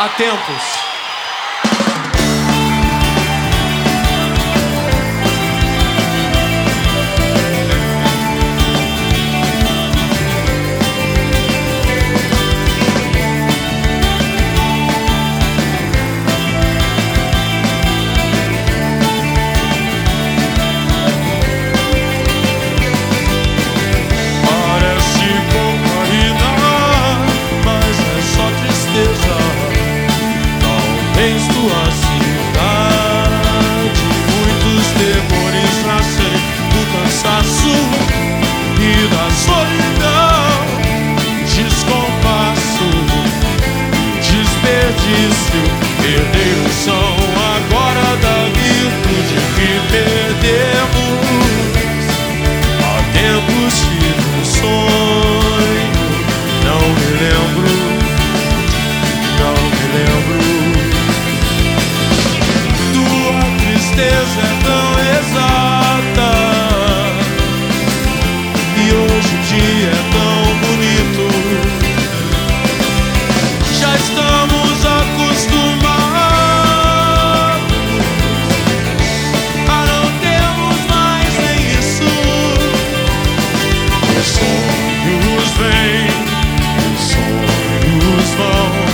Atentos. Parece desperdício. O som agora da virtude que perdemos. Há tempos tive um sonho, não me lembro, não me lembro. Tua tristeza é tão exata e hoje o dia. Sonhos vêm, sonhos vão.